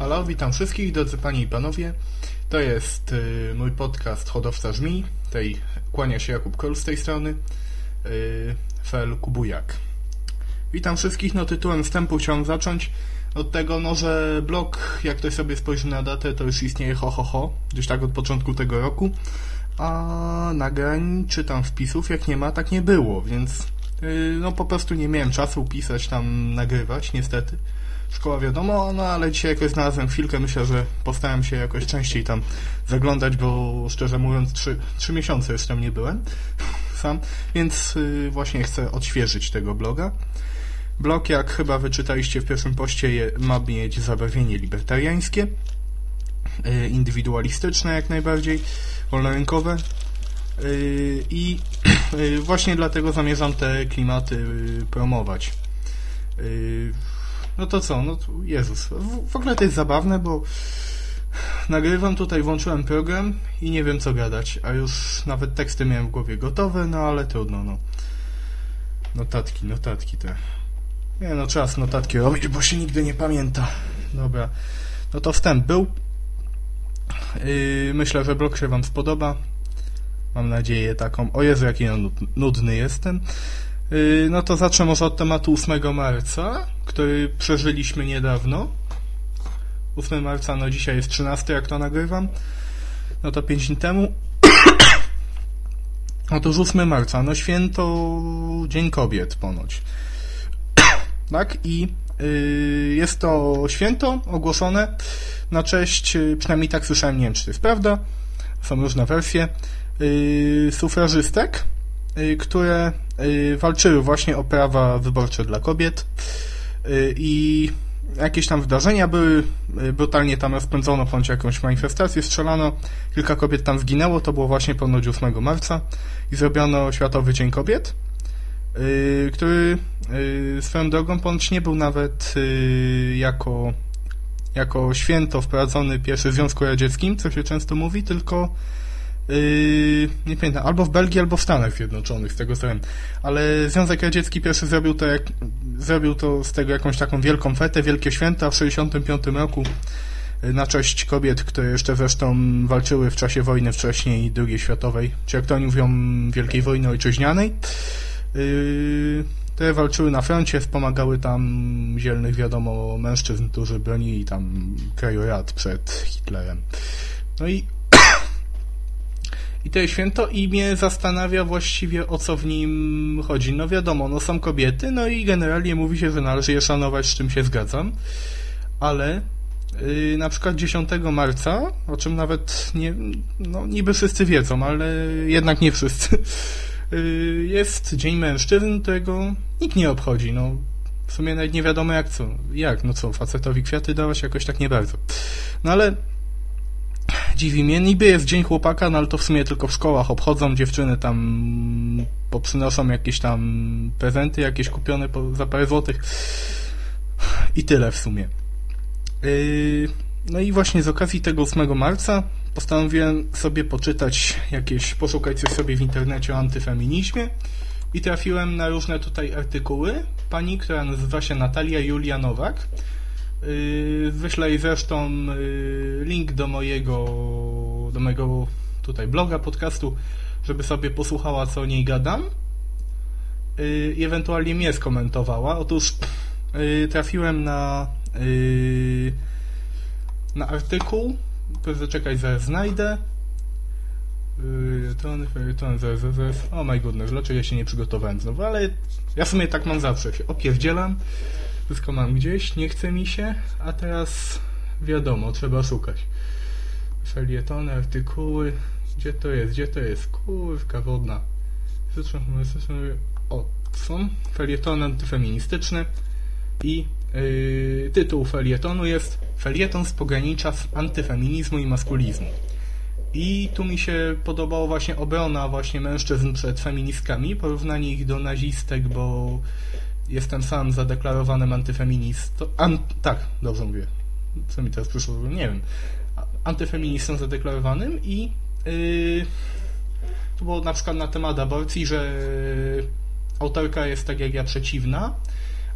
Halo, witam wszystkich, drodzy panie i panowie. To jest y, mój podcast Hodowca Żmi. Tej kłania się Jakub Kol z tej strony. Y, Fel Kubujak. Witam wszystkich. No tytułem wstępu chciałem zacząć od tego, no że blog, jak ktoś sobie spojrzy na datę, to już istnieje ho ho ho, gdzieś tak od początku tego roku. A nagrań czy tam wpisów, jak nie ma, tak nie było, więc y, no po prostu nie miałem czasu pisać tam, nagrywać, niestety szkoła wiadomo, no ale dzisiaj jakoś znalazłem chwilkę, myślę, że postaram się jakoś częściej tam zaglądać, bo szczerze mówiąc trzy, trzy miesiące już tam nie byłem sam, więc y, właśnie chcę odświeżyć tego bloga. Blog, jak chyba wyczytaliście w pierwszym poście, ma mieć zabarwienie libertariańskie, y, indywidualistyczne jak najbardziej, wolnorynkowe y, i właśnie dlatego zamierzam te klimaty promować. No to co, no to Jezus. W, w ogóle to jest zabawne, bo nagrywam tutaj, włączyłem program i nie wiem co gadać, a już nawet teksty miałem w głowie gotowe, no ale trudno, no. Notatki, notatki te. Nie no, czas notatki robić, bo się nigdy nie pamięta. Dobra. No to wstęp był. Yy, myślę, że blog się Wam spodoba. Mam nadzieję taką. O Jezu, jaki nudny jestem. Yy, no to zacznę może od tematu 8 marca, który przeżyliśmy niedawno. 8 marca, no dzisiaj jest 13, jak to nagrywam. No to 5 dni temu. Otóż 8 marca, no święto Dzień Kobiet ponoć. tak? I yy, jest to święto ogłoszone na cześć, yy, przynajmniej tak słyszałem, nie wiem czy to jest prawda, są różne wersje, sufrażystek, Y, które y, walczyły właśnie o prawa wyborcze dla kobiet. Y, i jakieś tam wydarzenia były, brutalnie tam rozpędzono bądź jakąś manifestację, strzelano, kilka kobiet tam zginęło, to było właśnie ponoć 8 marca i zrobiono Światowy Dzień Kobiet, który swoją drogą ponoć nie był nawet jako, jako święto wprowadzony pierwszy w Związku Radzieckim, co się często mówi, tylko Yy, nie pamiętam, albo w Belgii, albo w Stanach Zjednoczonych, z tego co wiem. Ale Związek Radziecki pierwszy zrobił to, jak, zrobił to z tego jakąś taką wielką fetę, wielkie święta w 1965 roku yy, na cześć kobiet, które jeszcze zresztą walczyły w czasie wojny wcześniej II światowej, czy jak to oni mówią, Wielkiej Wojny Ojczyźnianej. Yy, te walczyły na froncie, wspomagały tam dzielnych, wiadomo, mężczyzn, którzy bronili tam kraju rad przed Hitlerem. No i i to święto i mnie zastanawia właściwie o co w nim chodzi. No wiadomo, no są kobiety, no i generalnie mówi się, że należy je szanować, z czym się zgadzam, ale yy, na przykład 10 marca, o czym nawet nie, no niby wszyscy wiedzą, ale jednak nie wszyscy, yy, jest Dzień Mężczyzn, którego nikt nie obchodzi, no w sumie nawet nie wiadomo jak co, jak, no co, facetowi kwiaty dawać jakoś tak nie bardzo. No ale dziwi mnie. Niby jest Dzień Chłopaka, no ale to w sumie tylko w szkołach obchodzą, dziewczyny tam poprzynoszą jakieś tam prezenty, jakieś kupione po, za parę złotych i tyle w sumie. Yy, no i właśnie z okazji tego 8 marca postanowiłem sobie poczytać jakieś, poszukać coś sobie w internecie o antyfeminizmie i trafiłem na różne tutaj artykuły pani, która nazywa się Natalia Julia Nowak wyślę jej zresztą yy, link do mojego, do mojego tutaj bloga, podcastu, żeby sobie posłuchała, co o niej gadam i ewentualnie mnie skomentowała. Otóż trafiłem na na artykuł, zaczekaj, zaraz znajdę. Tony, Tony, zaraz, zaraz. Oh my goodness, dlaczego ja się nie przygotowałem znowu, ale ja w sumie tak mam zawsze, się opierdzielam wszystko mam gdzieś, nie chce mi się, a teraz wiadomo, trzeba szukać. Felietony, artykuły, gdzie to jest, gdzie to jest, kurka wodna. O, są felietony antyfeministyczne i yy, tytuł felietonu jest Felieton z pogranicza antyfeminizmu i maskulizmu. I tu mi się podobała właśnie obrona właśnie mężczyzn przed feministkami, porównanie ich do nazistek, bo jestem sam zadeklarowanym antyfeministą. An, tak, dobrze mówię. Co mi teraz przyszło? Nie wiem. Antyfeministą zadeklarowanym i yy, to było na przykład na temat aborcji, że autorka jest tak jak ja przeciwna,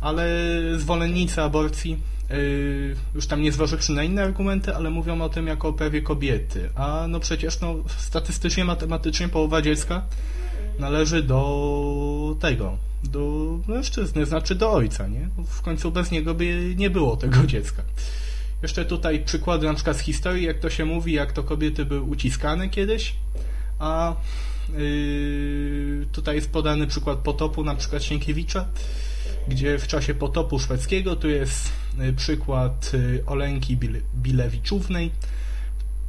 ale zwolennicy aborcji Yy, już tam nie zważywszy na inne argumenty, ale mówią o tym jako o prawie kobiety. A no przecież no, statystycznie, matematycznie połowa dziecka należy do tego, do mężczyzny, znaczy do ojca, nie? W końcu bez niego by nie było tego dziecka. Jeszcze tutaj przykłady na przykład z historii, jak to się mówi, jak to kobiety były uciskane kiedyś, a yy, tutaj jest podany przykład potopu na przykład Sienkiewicza, gdzie w czasie potopu szwedzkiego tu jest y, przykład y, Olenki Bilewiczównej,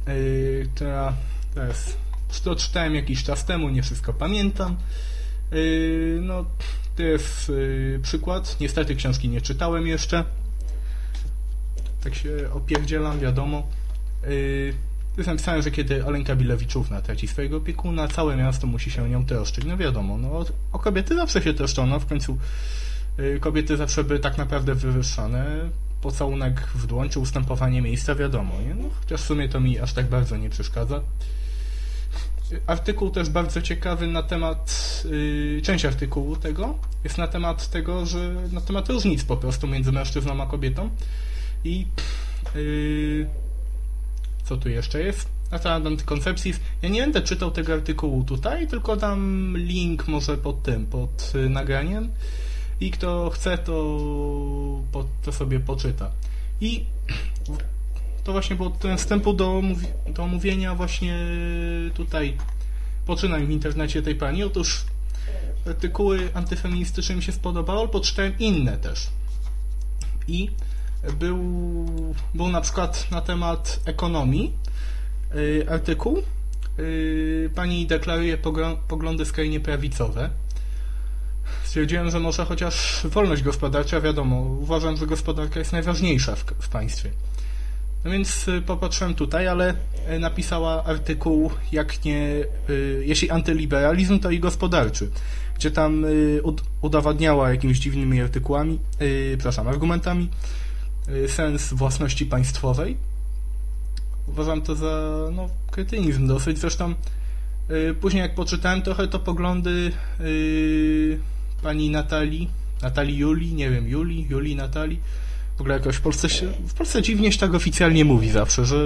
y, która teraz to czytałem jakiś czas temu, nie wszystko pamiętam. No, to jest przykład. Niestety książki nie czytałem jeszcze. Tak się opierdzielam, wiadomo. Jest napisane, że kiedy Olenka Bilewiczówna traci swojego opiekuna, całe miasto musi się nią troszczyć. No wiadomo, no, o kobiety zawsze się troszczą, no w końcu Y, kobiety zawsze były tak naprawdę wywyższane. Pocałunek w dłoń czy ustępowanie miejsca, wiadomo, nie? No, chociaż w sumie to mi aż tak bardzo nie przeszkadza. Artykuł też bardzo ciekawy na temat, yy, część artykułu tego jest na temat tego, że na temat różnic po prostu między mężczyzną a kobietą. I yy, co tu jeszcze jest? Na temat antykoncepcji. Ja nie będę czytał tego artykułu tutaj, tylko dam link może pod tym, pod yy, nagraniem i kto chce, to, to sobie poczyta. I to właśnie było ten wstępu do, do omówienia właśnie tutaj poczynań w internecie tej pani. Otóż artykuły antyfeministyczne mi się spodobały, ale poczytałem inne też. I był, był na przykład na temat ekonomii yy, artykuł. Yy, pani deklaruje poglądy skrajnie prawicowe stwierdziłem, że może chociaż wolność gospodarcza, wiadomo, uważam, że gospodarka jest najważniejsza w, w państwie. No więc y, popatrzyłem tutaj, ale y, napisała artykuł, jak nie, y, jeśli antyliberalizm, to i gospodarczy, gdzie tam udowadniała jakimiś dziwnymi artykułami, przepraszam, argumentami sens własności państwowej. Uważam to za no, kretynizm dosyć. Zresztą później jak poczytałem trochę, to poglądy pani Natalii, Natalii Julii, nie wiem, Julii, Julii Natalii. W ogóle jakoś w Polsce, się, w Polsce dziwnie się tak oficjalnie mówi zawsze, że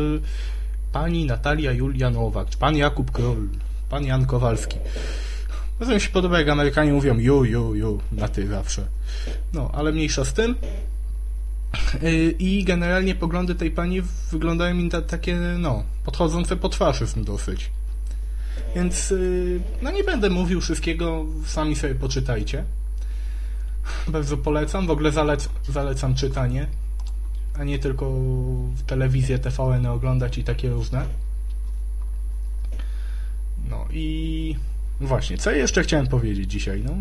pani Natalia Julia Nowak, pan Jakub Król, pan Jan Kowalski. Bardzo mi się podoba, jak Amerykanie mówią ju, ju, ju, na ty zawsze. No, ale mniejsza z tym. Y, I generalnie poglądy tej pani wyglądają mi takie, no, podchodzące pod faszyzm dosyć. Więc y, no nie będę mówił wszystkiego, sami sobie poczytajcie. Bardzo polecam, w ogóle zalec zalecam czytanie, a nie tylko telewizję TVN oglądać i takie różne. No i właśnie, co jeszcze chciałem powiedzieć dzisiaj? No,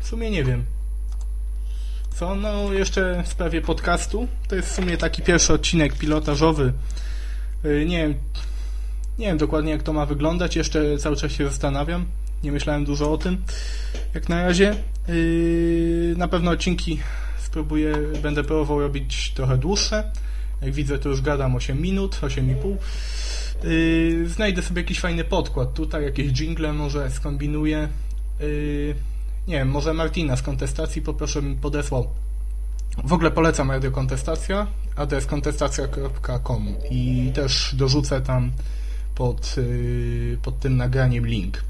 w sumie nie wiem. Co? No, jeszcze w sprawie podcastu. To jest w sumie taki pierwszy odcinek pilotażowy. Y, nie wiem, nie wiem dokładnie jak to ma wyglądać, jeszcze cały czas się zastanawiam. Nie myślałem dużo o tym. Jak na razie yy, na pewno odcinki spróbuję, będę próbował robić trochę dłuższe. Jak widzę, to już gadam 8 minut, 8,5. Yy, znajdę sobie jakiś fajny podkład tutaj, jakieś jingle może skombinuję. Yy, nie wiem, może Martina z kontestacji poproszę, mi podesłał. W ogóle polecam Radio Kontestacja, adres kontestacja.com i też dorzucę tam pod, pod tym nagraniem link.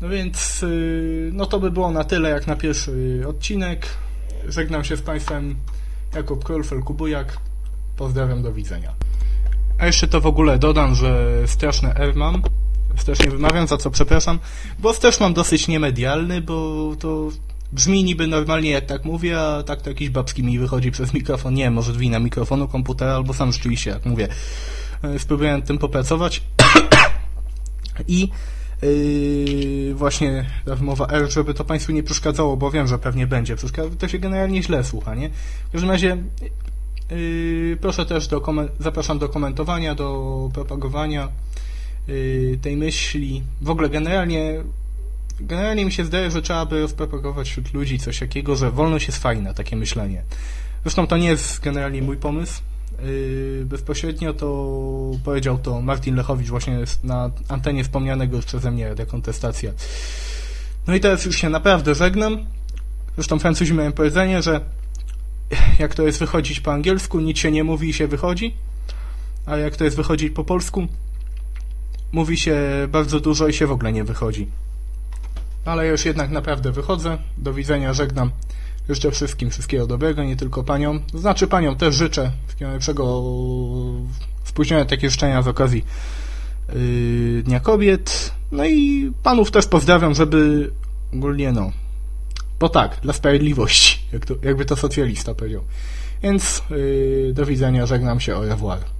No więc y, no to by było na tyle jak na pierwszy odcinek. Żegnam się z Państwem Jakub Krolfel Kubujak. Pozdrawiam, do widzenia. A jeszcze to w ogóle dodam, że straszne R mam. Strasznie wymawiam, za co przepraszam. Bo też mam dosyć niemedialny, bo to brzmi niby normalnie jak tak mówię, a tak to jakiś babski mi wychodzi przez mikrofon. Nie może wina mikrofonu komputera, albo sam rzeczywiście jak mówię. E, spróbuję nad tym popracować. I Yy, właśnie ta wymowa R, żeby to Państwu nie przeszkadzało, bo wiem, że pewnie będzie przeszkadzało, to się generalnie źle słucha, nie? W każdym razie yy, proszę też do zapraszam do komentowania, do propagowania yy, tej myśli. W ogóle generalnie generalnie mi się zdaje, że trzeba by rozpropagować wśród ludzi coś takiego, że wolność jest fajna, takie myślenie. Zresztą to nie jest generalnie mój pomysł, bezpośrednio to powiedział to Martin Lechowicz właśnie na antenie wspomnianego już przeze mnie dekontestacja. No i teraz już się naprawdę żegnam. Zresztą Francuzi mają powiedzenie, że jak to jest wychodzić po angielsku, nic się nie mówi i się wychodzi, a jak to jest wychodzić po polsku, mówi się bardzo dużo i się w ogóle nie wychodzi. Ale już jednak naprawdę wychodzę. Do widzenia, żegnam. Życzę wszystkim wszystkiego dobrego, nie tylko paniom. Znaczy paniom też życzę wszystkiego najlepszego spóźnione takie życzenia z okazji yy, Dnia Kobiet. No i panów też pozdrawiam, żeby ogólnie no, bo tak, dla sprawiedliwości, jak to, jakby to socjalista powiedział. Więc yy, do widzenia, żegnam się, au revoir.